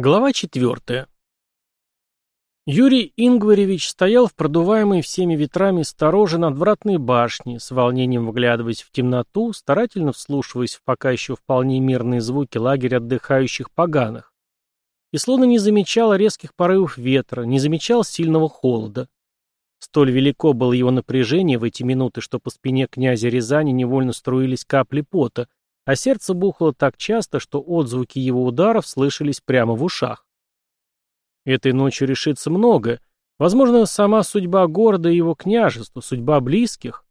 Глава четвертая. Юрий Ингваревич стоял в продуваемой всеми ветрами стороже надвратной башни, с волнением вглядываясь в темноту, старательно вслушиваясь в пока еще вполне мирные звуки лагеря отдыхающих поганых. И словно не замечал резких порывов ветра, не замечал сильного холода. Столь велико было его напряжение в эти минуты, что по спине князя Рязани невольно струились капли пота, а сердце бухало так часто, что отзвуки его ударов слышались прямо в ушах. Этой ночью решится многое, возможно, сама судьба города и его княжества, судьба близких,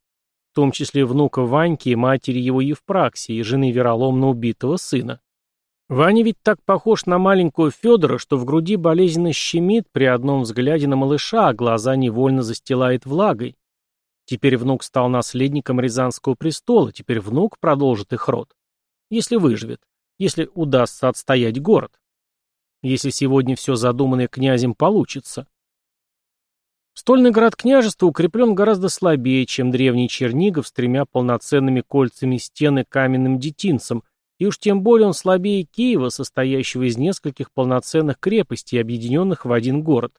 в том числе внука Ваньки и матери его Евпраксии, жены вероломно убитого сына. Ваня ведь так похож на маленькую Федора, что в груди болезненно щемит при одном взгляде на малыша, а глаза невольно застилает влагой. Теперь внук стал наследником Рязанского престола, теперь внук продолжит их род. Если выживет. Если удастся отстоять город. Если сегодня все задуманное князем получится. Стольный град княжества укреплен гораздо слабее, чем древний Чернигов с тремя полноценными кольцами стены каменным детинцем, и уж тем более он слабее Киева, состоящего из нескольких полноценных крепостей, объединенных в один город.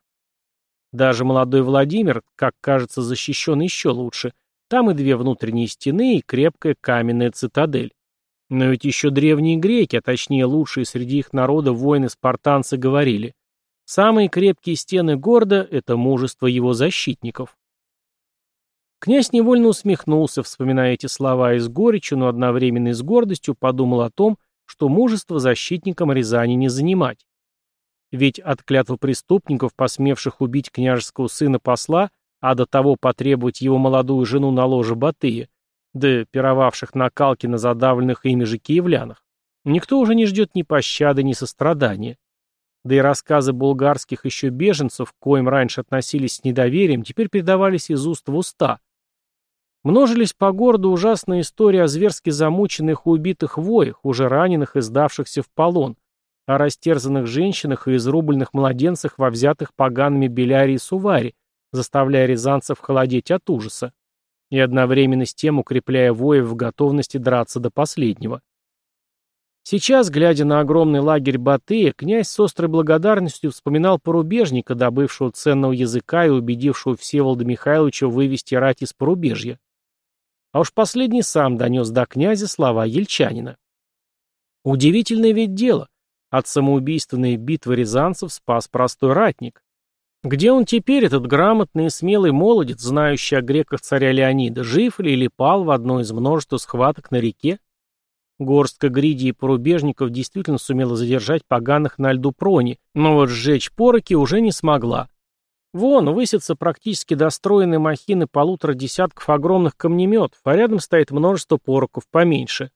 Даже молодой Владимир, как кажется, защищен еще лучше. Там и две внутренние стены, и крепкая каменная цитадель. Но ведь еще древние греки, а точнее лучшие среди их народа воины-спартанцы говорили, самые крепкие стены города – это мужество его защитников. Князь невольно усмехнулся, вспоминая эти слова и с горечью, но одновременно и с гордостью подумал о том, что мужество защитникам Рязани не занимать. Ведь от клятвы преступников, посмевших убить княжеского сына посла, а до того потребовать его молодую жену на ложе Батыя, да пировавших на калке на задавленных ими же киевлянах, никто уже не ждет ни пощады, ни сострадания. Да и рассказы булгарских еще беженцев, к коим раньше относились с недоверием, теперь передавались из уст в уста. Множились по городу ужасные истории о зверски замученных и убитых воях, уже раненых и сдавшихся в полон, о растерзанных женщинах и изрубленных младенцах во взятых погаными Беляре и Суваре, заставляя рязанцев холодеть от ужаса и одновременно с тем укрепляя воев в готовности драться до последнего. Сейчас, глядя на огромный лагерь Батыя, князь с острой благодарностью вспоминал порубежника, добывшего ценного языка и убедившего Всеволода Михайловича вывести рать из порубежья. А уж последний сам донес до князя слова ельчанина. Удивительное ведь дело. От самоубийственной битвы рязанцев спас простой ратник. Где он теперь, этот грамотный и смелый молодец, знающий о греках царя Леонида, жив ли или пал в одной из множества схваток на реке? Горстка гриди и порубежников действительно сумела задержать поганых на льду прони, но вот сжечь пороки уже не смогла. Вон, высятся практически достроенные махины полутора десятков огромных камнеметов, а рядом стоит множество пороков поменьше.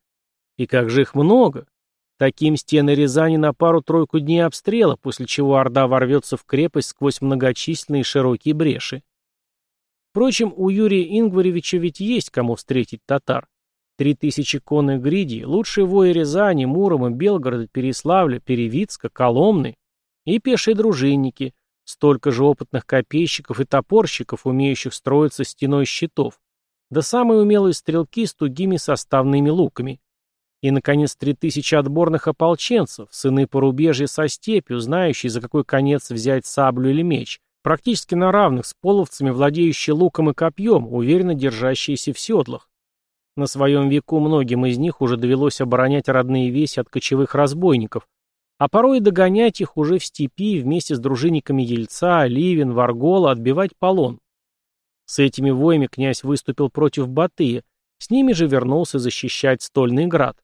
И как же их много! Таким стены Рязани на пару-тройку дней обстрела, после чего Орда ворвется в крепость сквозь многочисленные широкие бреши. Впрочем, у Юрия Ингваревича ведь есть кому встретить татар. Три тысячи конных гриди, лучшие вои Рязани, Мурома, Белгорода, Переславля, Перевицка, Коломны и пешие дружинники, столько же опытных копейщиков и топорщиков, умеющих строиться стеной щитов, да самые умелые стрелки с тугими составными луками. И, наконец, три тысячи отборных ополченцев, сыны порубежья со степью, знающие, за какой конец взять саблю или меч, практически на равных с половцами, владеющие луком и копьем, уверенно держащиеся в седлах. На своем веку многим из них уже довелось оборонять родные веси от кочевых разбойников, а порой и догонять их уже в степи вместе с дружинниками Ельца, Ливен, Варгола, отбивать полон. С этими воями князь выступил против Батыя, с ними же вернулся защищать Стольный град.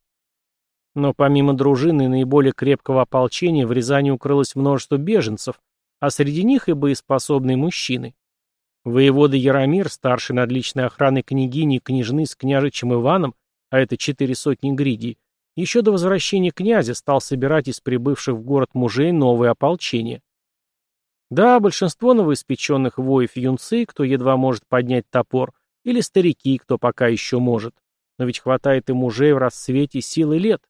Но помимо дружины наиболее крепкого ополчения в Рязани укрылось множество беженцев, а среди них и боеспособные мужчины. Воевода Яромир, старший над личной охраной княгини и княжны с княжичем Иваном, а это четыре сотни гридий, еще до возвращения князя стал собирать из прибывших в город мужей новые ополчения. Да, большинство новоиспеченных воев юнцы, кто едва может поднять топор, или старики, кто пока еще может. Но ведь хватает и мужей в расцвете силы лет.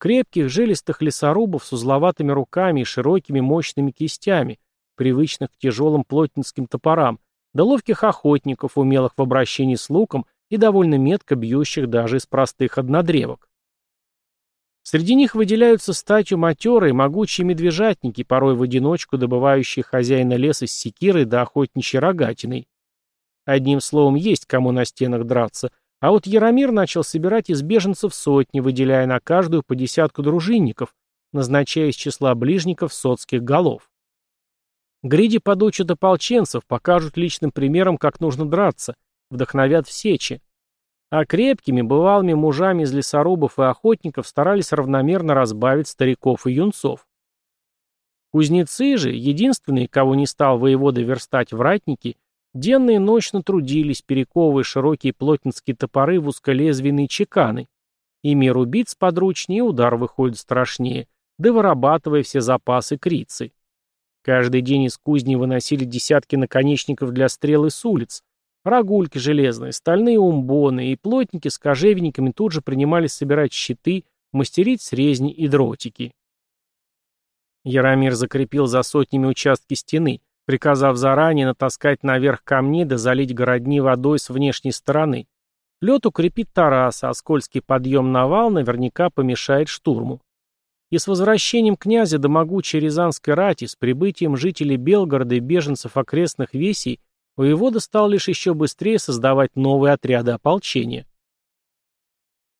Крепких, жилистых лесорубов с узловатыми руками и широкими мощными кистями, привычных к тяжелым плотницким топорам, да ловких охотников, умелых в обращении с луком и довольно метко бьющих даже из простых однодревок. Среди них выделяются статью матерые, могучие медвежатники, порой в одиночку добывающие хозяина леса с секирой да охотничьей рогатиной. Одним словом, есть кому на стенах драться, а вот Яромир начал собирать из беженцев сотни, выделяя на каждую по десятку дружинников, назначая из числа ближников соцких голов. Гриди подучат ополченцев, покажут личным примером, как нужно драться, вдохновят в сечи. А крепкими, бывалыми мужами из лесорубов и охотников старались равномерно разбавить стариков и юнцов. Кузнецы же, единственные, кого не стал воевода верстать вратники, денно и ночно трудились, перековывая широкие плотницкие топоры в узколезвенные чеканы. Ими рубить сподручнее, удар выходит страшнее, да вырабатывая все запасы крицы. Каждый день из кузни выносили десятки наконечников для стрел и с улиц. Рогульки железные, стальные умбоны и плотники с кожевенниками тут же принимались собирать щиты, мастерить срезни и дротики. Яромир закрепил за сотнями участки стены, приказав заранее натаскать наверх камни да залить городни водой с внешней стороны. Лед укрепит Тараса, а скользкий подъем на вал наверняка помешает штурму. И с возвращением князя до могучей Рязанской рати, с прибытием жителей Белгорода и беженцев окрестных весей, воевода стал лишь еще быстрее создавать новые отряды ополчения.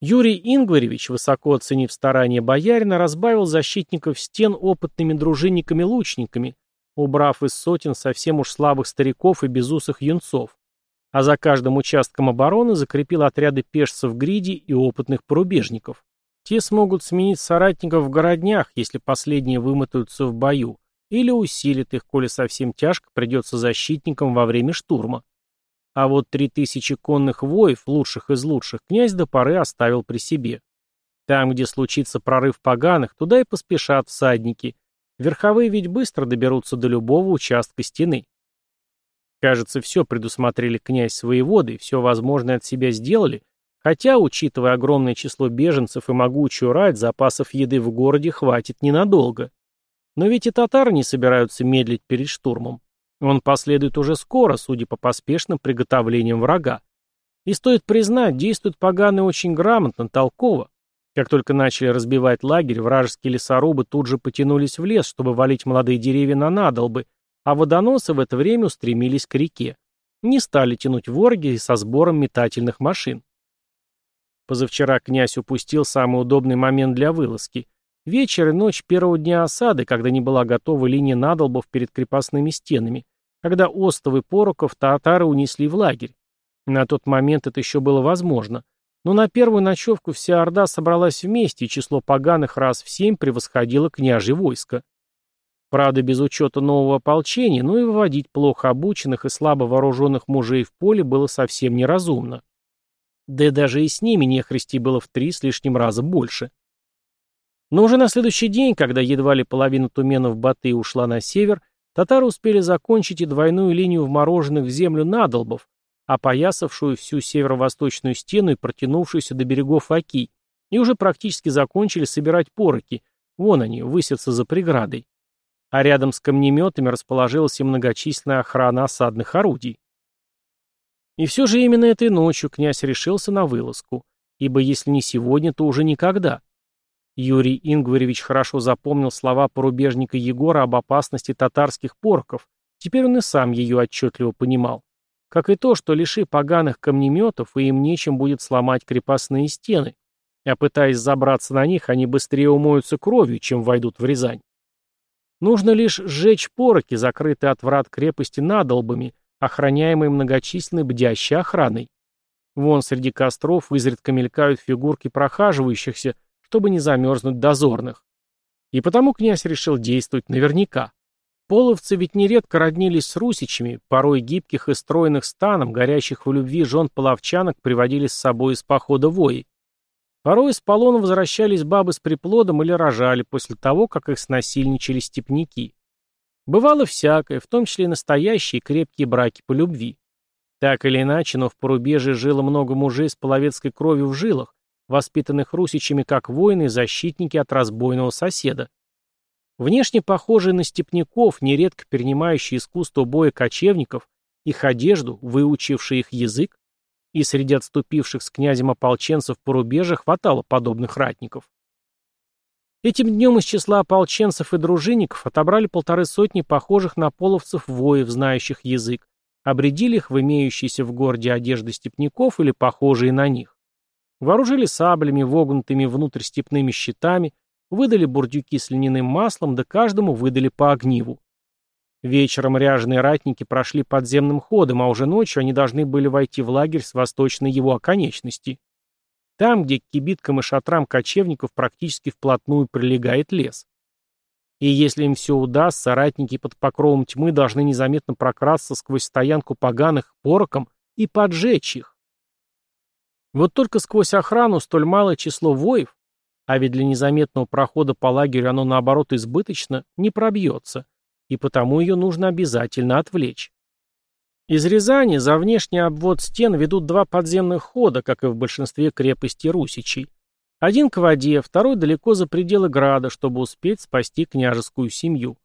Юрий Ингваревич, высоко оценив старания боярина, разбавил защитников стен опытными дружинниками-лучниками, убрав из сотен совсем уж слабых стариков и безусых юнцов, а за каждым участком обороны закрепил отряды пешцев гриди и опытных порубежников. Те смогут сменить соратников в городнях, если последние вымотаются в бою, или усилит их, коли совсем тяжко придется защитникам во время штурма. А вот три тысячи конных воев, лучших из лучших, князь до поры оставил при себе. Там, где случится прорыв поганых, туда и поспешат всадники. Верховые ведь быстро доберутся до любого участка стены. Кажется, все предусмотрели князь с воеводой, все возможное от себя сделали, Хотя, учитывая огромное число беженцев и могучую рать, запасов еды в городе хватит ненадолго. Но ведь и татары не собираются медлить перед штурмом. Он последует уже скоро, судя по поспешным приготовлениям врага. И стоит признать, действуют поганые очень грамотно, толково. Как только начали разбивать лагерь, вражеские лесорубы тут же потянулись в лес, чтобы валить молодые деревья на надолбы, а водоносы в это время устремились к реке. Не стали тянуть ворги со сбором метательных машин. Позавчера князь упустил самый удобный момент для вылазки. Вечер и ночь первого дня осады, когда не была готова линия надолбов перед крепостными стенами, когда остов и пороков татары унесли в лагерь. На тот момент это еще было возможно. Но на первую ночевку вся Орда собралась вместе, и число поганых раз в семь превосходило княжье войско. Правда, без учета нового ополчения, но и выводить плохо обученных и слабо вооруженных мужей в поле было совсем неразумно. Да и даже и с ними нехристи было в три с лишним раза больше. Но уже на следующий день, когда едва ли половина туменов Баты ушла на север, татары успели закончить и двойную линию вмороженных в землю надолбов, опоясавшую всю северо-восточную стену и протянувшуюся до берегов Оки, и уже практически закончили собирать пороки, вон они, высятся за преградой. А рядом с камнеметами расположилась и многочисленная охрана осадных орудий. И все же именно этой ночью князь решился на вылазку, ибо если не сегодня, то уже никогда. Юрий Ингваревич хорошо запомнил слова порубежника Егора об опасности татарских порков, теперь он и сам ее отчетливо понимал. Как и то, что лиши поганых камнеметов, и им нечем будет сломать крепостные стены, а пытаясь забраться на них, они быстрее умоются кровью, чем войдут в Рязань. Нужно лишь сжечь пороки, закрытые от врат крепости надолбами, охраняемые многочисленной бдящей охраной. Вон среди костров изредка мелькают фигурки прохаживающихся, чтобы не замерзнуть дозорных. И потому князь решил действовать наверняка. Половцы ведь нередко роднились с русичами, порой гибких и стройных станом, горящих в любви жен половчанок приводили с собой из похода вои. Порой из полона возвращались бабы с приплодом или рожали после того, как их снасильничали степняки. Бывало всякое, в том числе и настоящие крепкие браки по любви. Так или иначе, но в порубежье жило много мужей с половецкой кровью в жилах, воспитанных русичами как воины и защитники от разбойного соседа. Внешне похожие на степняков, нередко перенимающие искусство боя кочевников, их одежду, выучившие их язык, и среди отступивших с князем ополченцев по рубежу хватало подобных ратников. Этим днем из числа ополченцев и дружинников отобрали полторы сотни похожих на половцев воев, знающих язык, обредили их в имеющиеся в городе одежды степняков или похожие на них. Вооружили саблями, вогнутыми внутрь степными щитами, выдали бурдюки с льняным маслом, да каждому выдали по огниву. Вечером ряженые ратники прошли подземным ходом, а уже ночью они должны были войти в лагерь с восточной его оконечности. Там, где к кибиткам и шатрам кочевников практически вплотную прилегает лес. И если им все удастся, ратники под покровом тьмы должны незаметно прокрасться сквозь стоянку поганых пороком и поджечь их. Вот только сквозь охрану столь малое число воев, а ведь для незаметного прохода по лагерю оно наоборот избыточно, не пробьется, и потому ее нужно обязательно отвлечь. Из Рязани за внешний обвод стен ведут два подземных хода, как и в большинстве крепостей русичей. Один к воде, второй далеко за пределы града, чтобы успеть спасти княжескую семью.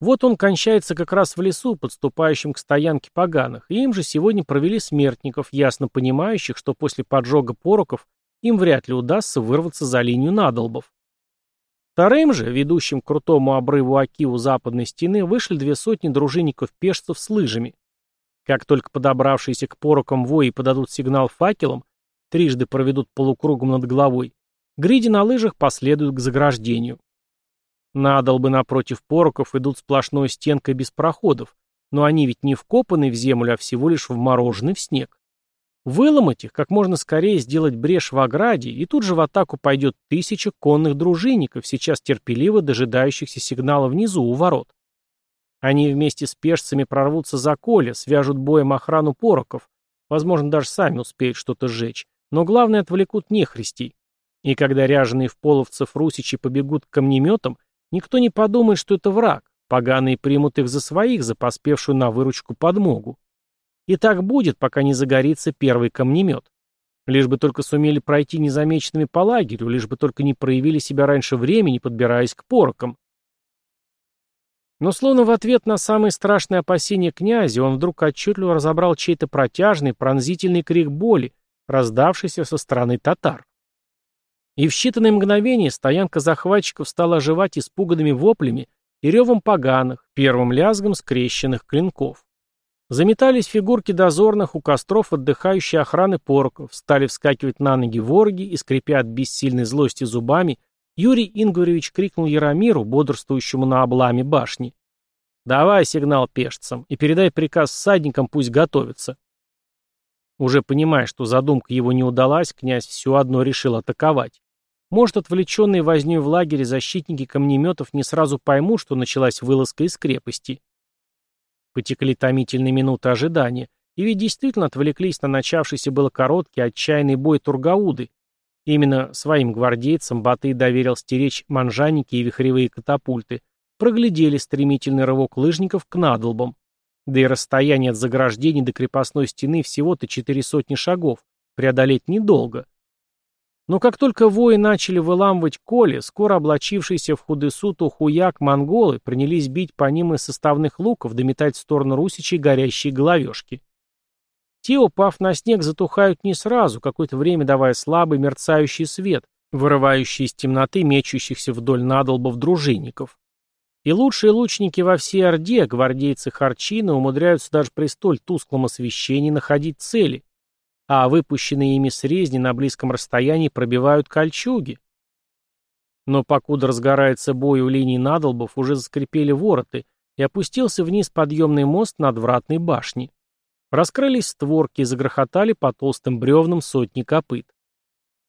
Вот он кончается как раз в лесу, подступающем к стоянке поганых, и им же сегодня провели смертников, ясно понимающих, что после поджога пороков им вряд ли удастся вырваться за линию надолбов. Вторым же, ведущим к крутому обрыву Аки у западной стены, вышли две сотни дружинников-пешцев с лыжами. Как только подобравшиеся к порокам вои подадут сигнал факелом, трижды проведут полукругом над головой, гриди на лыжах последуют к заграждению. Надолбы напротив пороков идут сплошной стенкой без проходов, но они ведь не вкопаны в землю, а всего лишь вморожены в снег. Выломать их, как можно скорее сделать брешь в ограде, и тут же в атаку пойдет тысяча конных дружинников, сейчас терпеливо дожидающихся сигнала внизу у ворот. Они вместе с пешцами прорвутся за Коля, свяжут боем охрану пороков, возможно, даже сами успеют что-то сжечь, но главное отвлекут нехристей. И когда ряженые в половцев русичи побегут к камнеметам, никто не подумает, что это враг, поганые примут их за своих, за поспевшую на выручку подмогу. И так будет, пока не загорится первый камнемет. Лишь бы только сумели пройти незамеченными по лагерю, лишь бы только не проявили себя раньше времени, подбираясь к порокам. Но словно в ответ на самые страшные опасения князя, он вдруг отчетливо разобрал чей-то протяжный, пронзительный крик боли, раздавшийся со стороны татар. И в считанные мгновения стоянка захватчиков стала оживать испуганными воплями и ревом поганых, первым лязгом скрещенных клинков. Заметались фигурки дозорных у костров отдыхающей охраны пороков, стали вскакивать на ноги вороги и, скрипя от бессильной злости зубами, Юрий Ингваревич крикнул Яромиру, бодрствующему на обламе башни. «Давай сигнал пешцам и передай приказ всадникам, пусть готовятся». Уже понимая, что задумка его не удалась, князь все одно решил атаковать. Может, отвлеченные вознёй в лагере защитники камнеметов не сразу поймут, что началась вылазка из крепости. Потекли томительные минуты ожидания, и ведь действительно отвлеклись на начавшийся было короткий отчаянный бой Тургауды, Именно своим гвардейцам Батый доверил стеречь манжаники и вихревые катапульты, проглядели стремительный рывок лыжников к надолбам. Да и расстояние от заграждений до крепостной стены всего-то четыре сотни шагов, преодолеть недолго. Но как только вои начали выламывать коли, скоро облачившиеся в худысуту хуяк монголы принялись бить по ним из составных луков, дометать в сторону русичей горящие головешки. Те, упав на снег, затухают не сразу, какое-то время давая слабый мерцающий свет, вырывающий из темноты мечущихся вдоль надолбов дружинников. И лучшие лучники во всей Орде, гвардейцы Харчина, умудряются даже при столь тусклом освещении находить цели, а выпущенные ими срезни на близком расстоянии пробивают кольчуги. Но покуда разгорается бой у линии надолбов, уже заскрипели вороты, и опустился вниз подъемный мост над вратной башней. Раскрылись створки и загрохотали по толстым бревнам сотни копыт.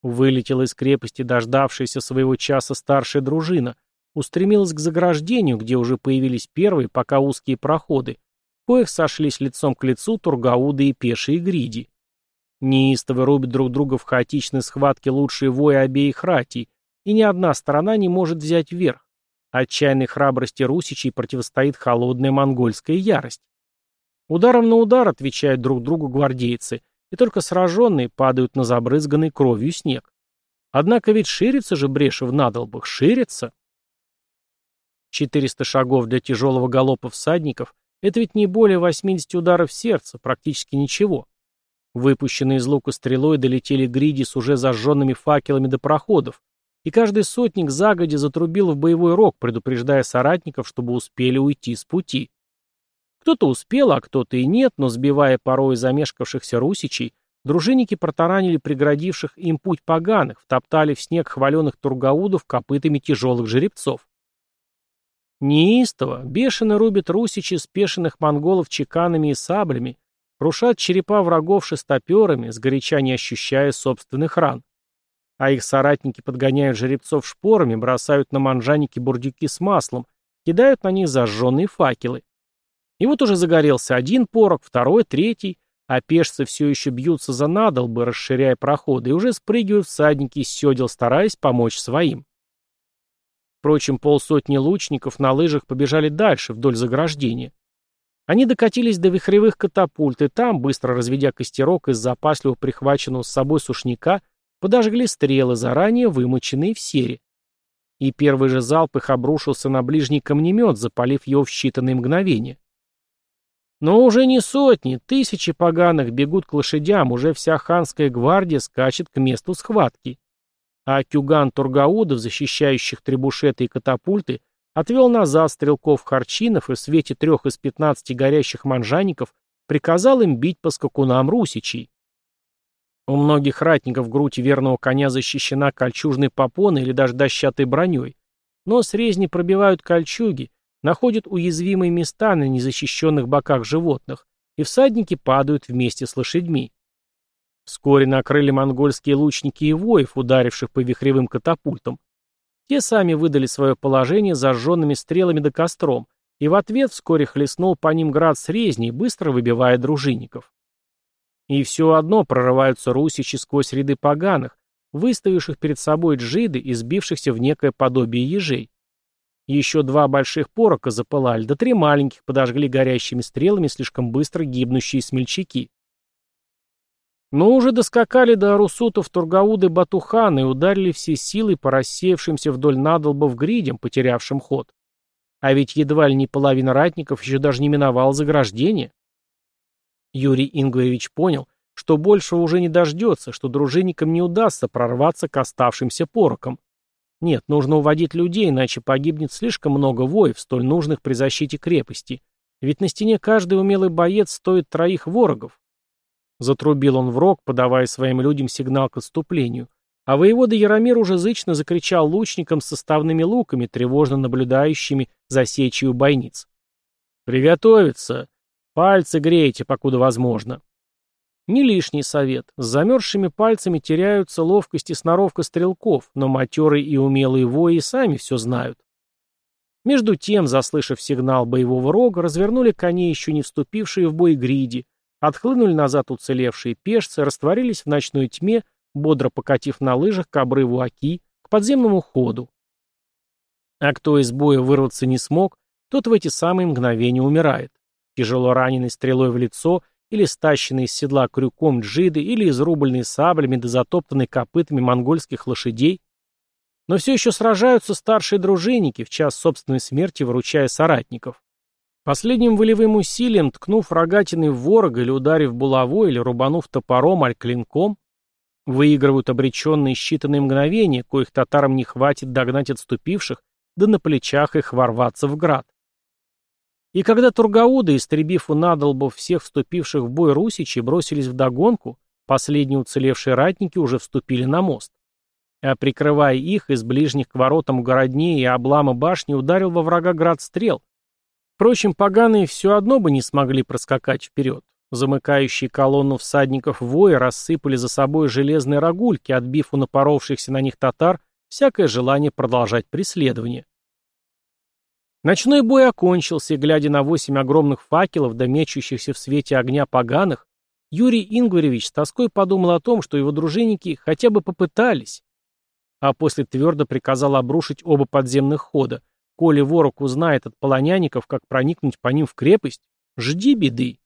Вылетела из крепости дождавшаяся своего часа старшая дружина, устремилась к заграждению, где уже появились первые, пока узкие проходы, коих сошлись лицом к лицу Тургауды и пешие гриди. Неистово рубят друг друга в хаотичной схватке лучшие вои обеих ратий, и ни одна сторона не может взять верх. Отчаянной храбрости русичей противостоит холодная монгольская ярость. Ударом на удар отвечают друг другу гвардейцы, и только сраженные падают на забрызганный кровью снег. Однако ведь ширится же брешь в надолбах, ширится. 400 шагов для тяжелого галопа всадников – это ведь не более 80 ударов сердца, практически ничего. Выпущенные из лука стрелой долетели гриди с уже зажженными факелами до проходов, и каждый сотник загодя затрубил в боевой рог, предупреждая соратников, чтобы успели уйти с пути. Кто-то успел, а кто-то и нет, но сбивая порой замешкавшихся русичей, дружинники протаранили преградивших им путь поганых, втоптали в снег хваленых тургаудов копытами тяжелых жеребцов. Неистово, бешено рубят русичи спешенных монголов чеканами и саблями, крушат черепа врагов шестоперами, сгоряча не ощущая собственных ран. А их соратники подгоняют жеребцов шпорами, бросают на манжаники бурдюки с маслом, кидают на них зажженные факелы. И вот уже загорелся один порог, второй, третий, а пешцы все еще бьются за надолбы, расширяя проходы, и уже спрыгивают всадники из седел, стараясь помочь своим. Впрочем, полсотни лучников на лыжах побежали дальше, вдоль заграждения. Они докатились до вихревых катапульт, и там, быстро разведя костерок из запасливо прихваченного с собой сушняка, подожгли стрелы, заранее вымоченные в сере. И первый же залп их обрушился на ближний камнемет, запалив его в считанные мгновения. Но уже не сотни, тысячи поганых бегут к лошадям, уже вся ханская гвардия скачет к месту схватки. А кюган Тургаудов, защищающих требушеты и катапульты, отвел назад стрелков-харчинов и в свете трех из пятнадцати горящих манжаников приказал им бить по скакунам русичей. У многих ратников грудь верного коня защищена кольчужной попоной или даже дощатой броней, но срезни пробивают кольчуги, находят уязвимые места на незащищенных боках животных, и всадники падают вместе с лошадьми. Вскоре накрыли монгольские лучники и воев, ударивших по вихревым катапультам. Те сами выдали свое положение зажженными стрелами да костром, и в ответ вскоре хлестнул по ним град с резней, быстро выбивая дружинников. И все одно прорываются русичи сквозь ряды поганых, выставивших перед собой джиды и сбившихся в некое подобие ежей. Еще два больших порока запылали, да три маленьких подожгли горящими стрелами слишком быстро гибнущие смельчаки. Но уже доскакали до Арусутов Тургауды Батухана и ударили все силы по рассеявшимся вдоль надолбов гридям, потерявшим ход. А ведь едва ли не половина ратников еще даже не миновала заграждение. Юрий Ингваревич понял, что большего уже не дождется, что дружинникам не удастся прорваться к оставшимся порокам. Нет, нужно уводить людей, иначе погибнет слишком много воев, столь нужных при защите крепости. Ведь на стене каждый умелый боец стоит троих ворогов. Затрубил он в рог, подавая своим людям сигнал к отступлению. А воевода Яромир уже зычно закричал лучникам с составными луками, тревожно наблюдающими за сечью бойниц. «Приготовиться! Пальцы грейте, покуда возможно!» Не лишний совет. С замерзшими пальцами теряются ловкость и сноровка стрелков, но матерые и умелые вои сами все знают. Между тем, заслышав сигнал боевого рога, развернули коней, еще не вступившие в бой гриди, отхлынули назад уцелевшие пешцы, растворились в ночной тьме, бодро покатив на лыжах к обрыву Оки, к подземному ходу. А кто из боя вырваться не смог, тот в эти самые мгновения умирает. Тяжело раненый стрелой в лицо – или стащенные из седла крюком джиды, или изрубленные саблями да затоптанные копытами монгольских лошадей. Но все еще сражаются старшие дружинники, в час собственной смерти выручая соратников. Последним волевым усилием, ткнув рогатиной в ворога или ударив булавой, или рубанув топором, аль клинком, выигрывают обреченные считанные мгновения, коих татарам не хватит догнать отступивших, да на плечах их ворваться в град. И когда Тургауды, истребив у надолбов всех вступивших в бой русичей, бросились в догонку, последние уцелевшие ратники уже вступили на мост. А прикрывая их, из ближних к воротам городней и облама башни ударил во врага град стрел. Впрочем, поганые все одно бы не смогли проскакать вперед. Замыкающие колонну всадников воя рассыпали за собой железные рогульки, отбив у напоровшихся на них татар всякое желание продолжать преследование. Ночной бой окончился, и, глядя на восемь огромных факелов, да мечущихся в свете огня поганых, Юрий Ингваревич с тоской подумал о том, что его дружинники хотя бы попытались. А после твердо приказал обрушить оба подземных хода. Коли ворог узнает от полонянников, как проникнуть по ним в крепость, жди беды.